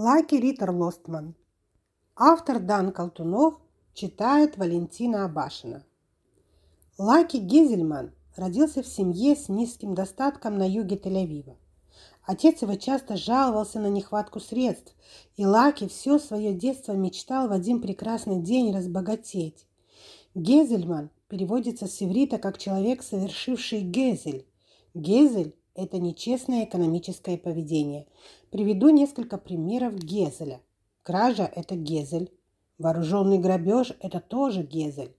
Лаки Риттер Лостман. Автор Дан Колтунов читает Валентина Абашина. Лаки Гизельман родился в семье с низким достатком на юге Тель-Авива. Отец его часто жаловался на нехватку средств, и Лаки все свое детство мечтал в один прекрасный день разбогатеть. Гезельман переводится с иврита как «человек, совершивший гезель». Гезель – это нечестное экономическое поведение. Приведу несколько примеров Гезеля. Кража – это Гезель. Вооруженный грабеж – это тоже Гезель.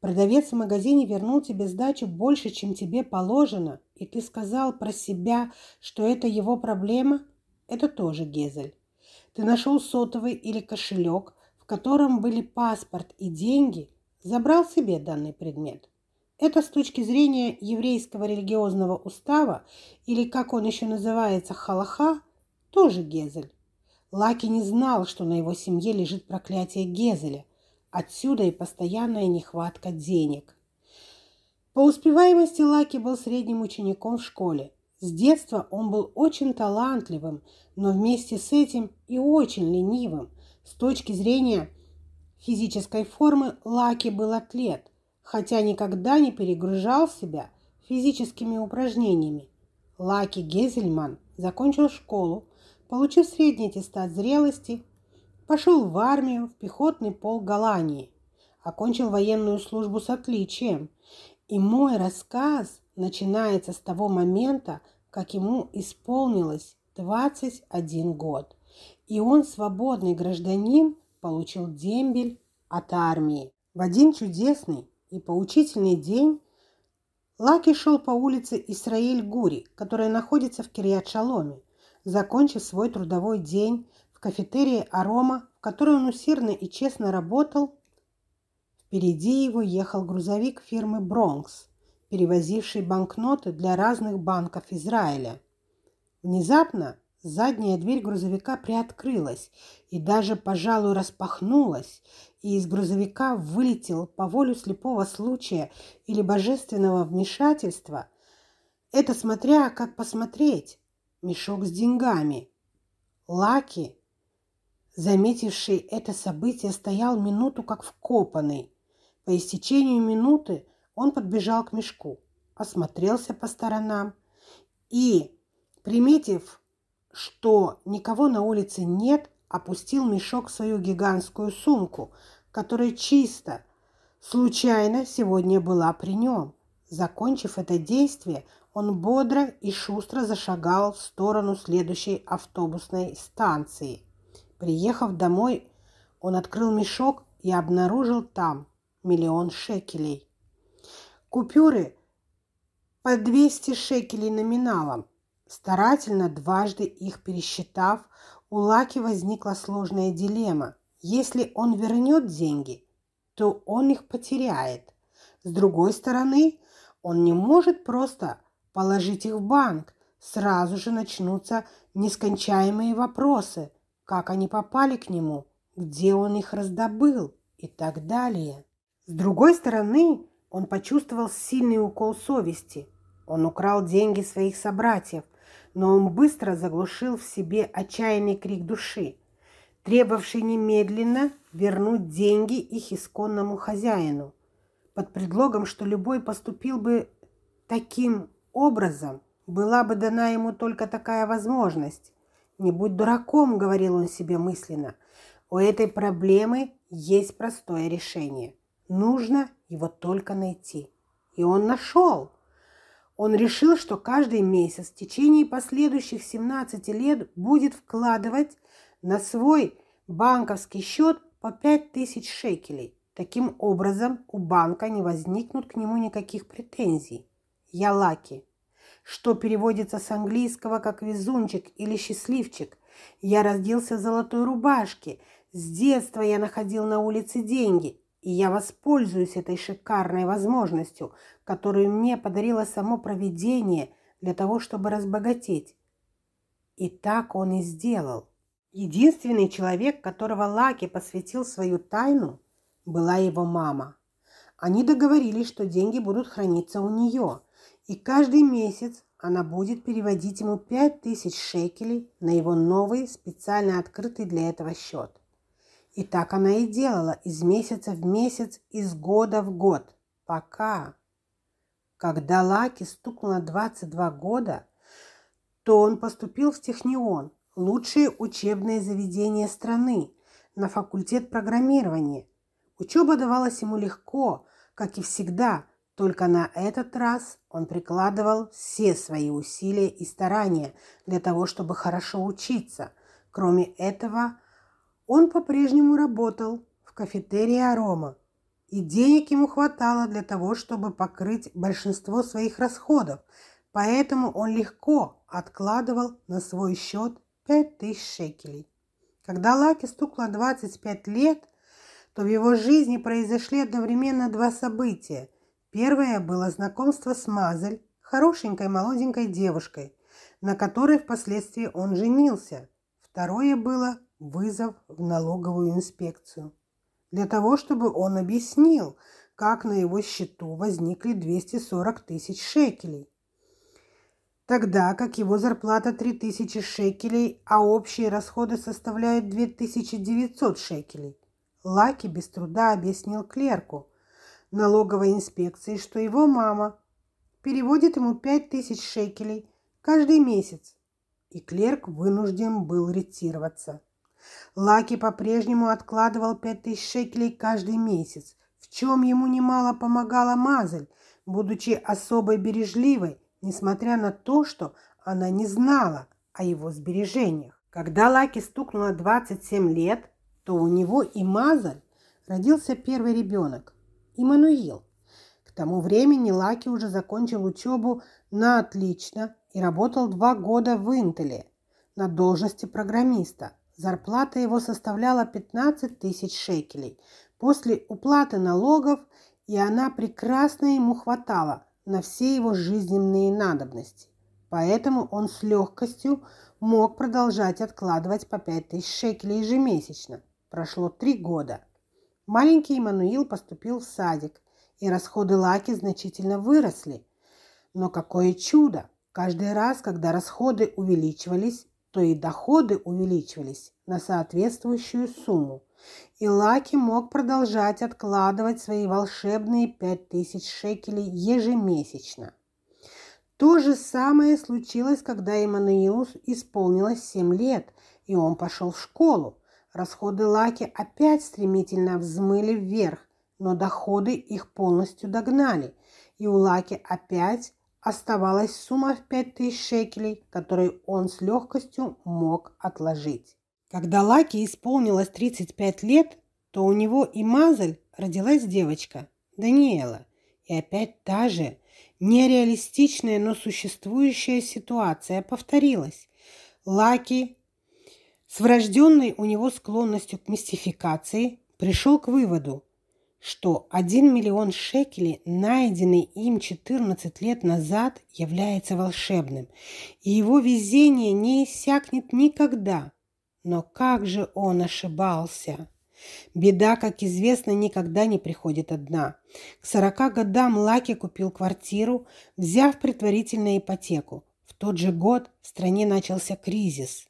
Продавец в магазине вернул тебе сдачу больше, чем тебе положено, и ты сказал про себя, что это его проблема – это тоже Гезель. Ты нашел сотовый или кошелек, в котором были паспорт и деньги, забрал себе данный предмет. Это с точки зрения еврейского религиозного устава, или как он еще называется, халаха, тоже Гезель. Лаки не знал, что на его семье лежит проклятие Гезеля. Отсюда и постоянная нехватка денег. По успеваемости Лаки был средним учеником в школе. С детства он был очень талантливым, но вместе с этим и очень ленивым. С точки зрения физической формы Лаки был атлет, хотя никогда не перегружал себя физическими упражнениями. Лаки Гезельман закончил школу, Получив средний аттестат зрелости, пошел в армию в пехотный полк Голландии. Окончил военную службу с отличием. И мой рассказ начинается с того момента, как ему исполнилось 21 год. И он, свободный гражданин, получил дембель от армии. В один чудесный и поучительный день Лаки шел по улице Исраиль Гури, которая находится в Кирьят-Шаломе. Закончив свой трудовой день в кафетерии «Арома», в которой он усердно и честно работал, впереди его ехал грузовик фирмы «Бронкс», перевозивший банкноты для разных банков Израиля. Внезапно задняя дверь грузовика приоткрылась и даже, пожалуй, распахнулась, и из грузовика вылетел по воле слепого случая или божественного вмешательства. Это смотря как посмотреть мешок с деньгами. Лаки, заметивший это событие, стоял минуту как вкопанный. По истечению минуты он подбежал к мешку, осмотрелся по сторонам и, приметив, что никого на улице нет, опустил мешок в свою гигантскую сумку, которая чисто, случайно сегодня была при нем. Закончив это действие, он бодро и шустро зашагал в сторону следующей автобусной станции. Приехав домой, он открыл мешок и обнаружил там миллион шекелей. Купюры по 200 шекелей номиналом. Старательно дважды их пересчитав, у Лаки возникла сложная дилемма. Если он вернет деньги, то он их потеряет. С другой стороны, он не может просто положить их в банк. Сразу же начнутся нескончаемые вопросы. Как они попали к нему? Где он их раздобыл? И так далее. С другой стороны, он почувствовал сильный укол совести. Он украл деньги своих собратьев, но он быстро заглушил в себе отчаянный крик души, требовавший немедленно вернуть деньги их исконному хозяину под предлогом, что любой поступил бы таким образом, была бы дана ему только такая возможность. «Не будь дураком», — говорил он себе мысленно, — «у этой проблемы есть простое решение. Нужно его только найти». И он нашел. Он решил, что каждый месяц в течение последующих 17 лет будет вкладывать на свой банковский счет по 5000 шекелей. Таким образом, у банка не возникнут к нему никаких претензий. Я Лаки, что переводится с английского как везунчик или счастливчик. Я родился в золотой рубашке. С детства я находил на улице деньги, и я воспользуюсь этой шикарной возможностью, которую мне подарило само провидение для того, чтобы разбогатеть. И так он и сделал. Единственный человек, которого Лаки посвятил свою тайну – была его мама. Они договорились, что деньги будут храниться у нее, и каждый месяц она будет переводить ему пять тысяч шекелей на его новый, специально открытый для этого счет. И так она и делала из месяца в месяц, из года в год, пока... Когда Лаки стукнуло 22 года, то он поступил в Технион, лучшее учебное заведение страны, на факультет программирования. Учеба давалась ему легко, как и всегда, только на этот раз он прикладывал все свои усилия и старания для того, чтобы хорошо учиться. Кроме этого, он по-прежнему работал в кафетерии «Арома», и денег ему хватало для того, чтобы покрыть большинство своих расходов, поэтому он легко откладывал на свой счет 5000 шекелей. Когда Лаки стукла 25 лет, то в его жизни произошли одновременно два события – Первое было знакомство с Мазель, хорошенькой молоденькой девушкой, на которой впоследствии он женился. Второе было вызов в налоговую инспекцию. Для того, чтобы он объяснил, как на его счету возникли 240 тысяч шекелей. Тогда как его зарплата 3000 шекелей, а общие расходы составляют 2900 шекелей. Лаки без труда объяснил клерку – налоговой инспекции, что его мама переводит ему пять тысяч шекелей каждый месяц, и клерк вынужден был ретироваться. Лаки по-прежнему откладывал пять тысяч шекелей каждый месяц, в чем ему немало помогала Мазель, будучи особой бережливой, несмотря на то, что она не знала о его сбережениях. Когда Лаки стукнуло 27 лет, то у него и Мазель родился первый ребенок. Иммануил. К тому времени Лаки уже закончил учебу на отлично и работал два года в Интеле на должности программиста. Зарплата его составляла 15 тысяч шекелей. После уплаты налогов и она прекрасно ему хватала на все его жизненные надобности. Поэтому он с легкостью мог продолжать откладывать по 5 тысяч шекелей ежемесячно. Прошло три года. Маленький Эммануил поступил в садик, и расходы Лаки значительно выросли. Но какое чудо! Каждый раз, когда расходы увеличивались, то и доходы увеличивались на соответствующую сумму. И Лаки мог продолжать откладывать свои волшебные пять тысяч шекелей ежемесячно. То же самое случилось, когда Эммануилу исполнилось семь лет, и он пошел в школу. Расходы Лаки опять стремительно взмыли вверх, но доходы их полностью догнали, и у Лаки опять оставалась сумма в 5000 шекелей, которую он с легкостью мог отложить. Когда Лаки исполнилось 35 лет, то у него и Мазель родилась девочка, Даниэла. И опять та же нереалистичная, но существующая ситуация повторилась. Лаки с врожденной у него склонностью к мистификации пришел к выводу, что 1 миллион шекелей, найденный им 14 лет назад, является волшебным, и его везение не иссякнет никогда. Но как же он ошибался! Беда, как известно, никогда не приходит одна. К 40 годам Лаки купил квартиру, взяв предварительно ипотеку. В тот же год в стране начался кризис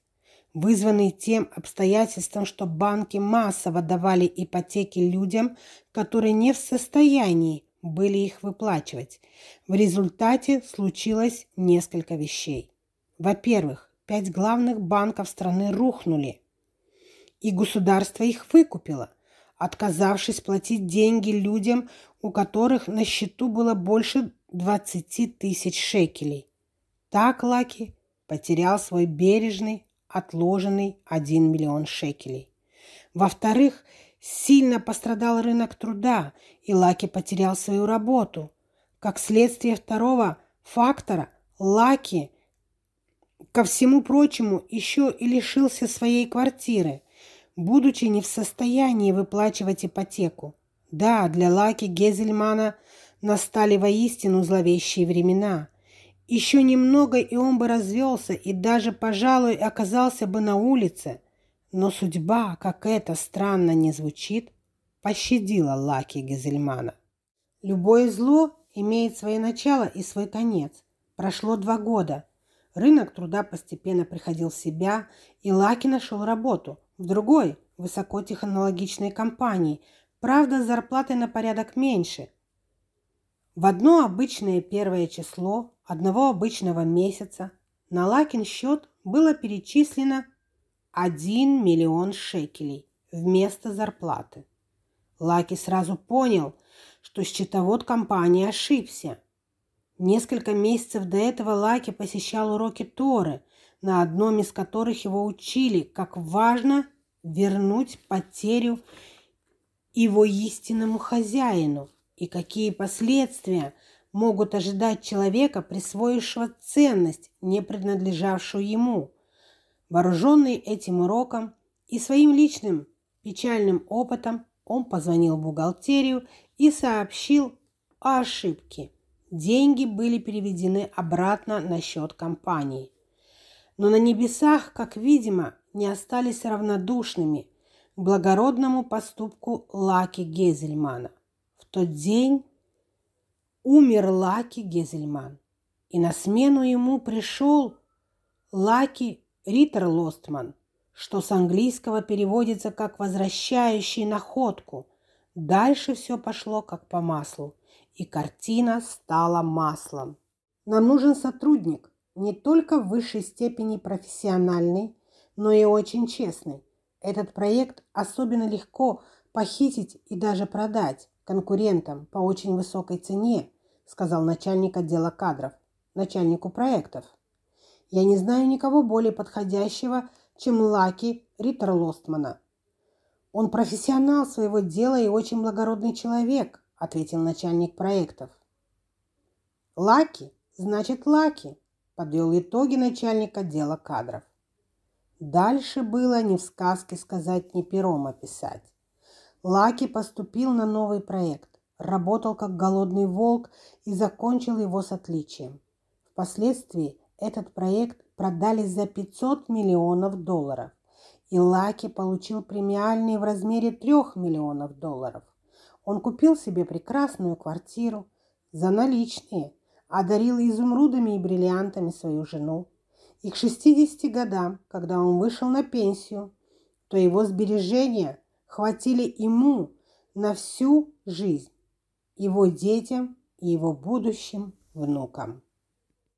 вызванный тем обстоятельством, что банки массово давали ипотеки людям, которые не в состоянии были их выплачивать. В результате случилось несколько вещей. Во-первых, пять главных банков страны рухнули, и государство их выкупило, отказавшись платить деньги людям, у которых на счету было больше 20 тысяч шекелей. Так Лаки потерял свой бережный, отложенный 1 миллион шекелей. Во-вторых, сильно пострадал рынок труда, и Лаки потерял свою работу. Как следствие второго фактора, Лаки, ко всему прочему, еще и лишился своей квартиры, будучи не в состоянии выплачивать ипотеку. Да, для Лаки Гезельмана настали воистину зловещие времена – еще немного, и он бы развелся, и даже, пожалуй, оказался бы на улице. Но судьба, как это странно не звучит, пощадила Лаки Гезельмана. Любое зло имеет свое начало и свой конец. Прошло два года. Рынок труда постепенно приходил в себя, и Лаки нашел работу в другой высокотехнологичной компании, правда, с зарплатой на порядок меньше. В одно обычное первое число одного обычного месяца на Лакин счет было перечислено 1 миллион шекелей вместо зарплаты. Лаки сразу понял, что счетовод компании ошибся. Несколько месяцев до этого Лаки посещал уроки Торы, на одном из которых его учили, как важно вернуть потерю его истинному хозяину и какие последствия могут ожидать человека, присвоившего ценность, не принадлежавшую ему. Вооруженный этим уроком и своим личным печальным опытом, он позвонил в бухгалтерию и сообщил о ошибке. Деньги были переведены обратно на счет компании. Но на небесах, как видимо, не остались равнодушными благородному поступку Лаки Гезельмана. В тот день умер Лаки Гезельман, и на смену ему пришел Лаки Риттер Лостман, что с английского переводится как «возвращающий находку». Дальше все пошло как по маслу, и картина стала маслом. Нам нужен сотрудник, не только в высшей степени профессиональный, но и очень честный. Этот проект особенно легко похитить и даже продать конкурентам по очень высокой цене, сказал начальник отдела кадров, начальнику проектов. Я не знаю никого более подходящего чем Лаки Риттер Лостмана. Он профессионал своего дела и очень благородный человек, ответил начальник проектов. Лаки, значит Лаки, подвел итоги начальник отдела кадров. Дальше было ни в сказке сказать, ни пером описать. Лаки поступил на новый проект, работал как голодный волк и закончил его с отличием. Впоследствии этот проект продали за 500 миллионов долларов, и Лаки получил премиальный в размере 3 миллионов долларов. Он купил себе прекрасную квартиру за наличные, одарил изумрудами и бриллиантами свою жену. И к 60 годам, когда он вышел на пенсию, то его сбережения хватили ему на всю жизнь, его детям и его будущим внукам.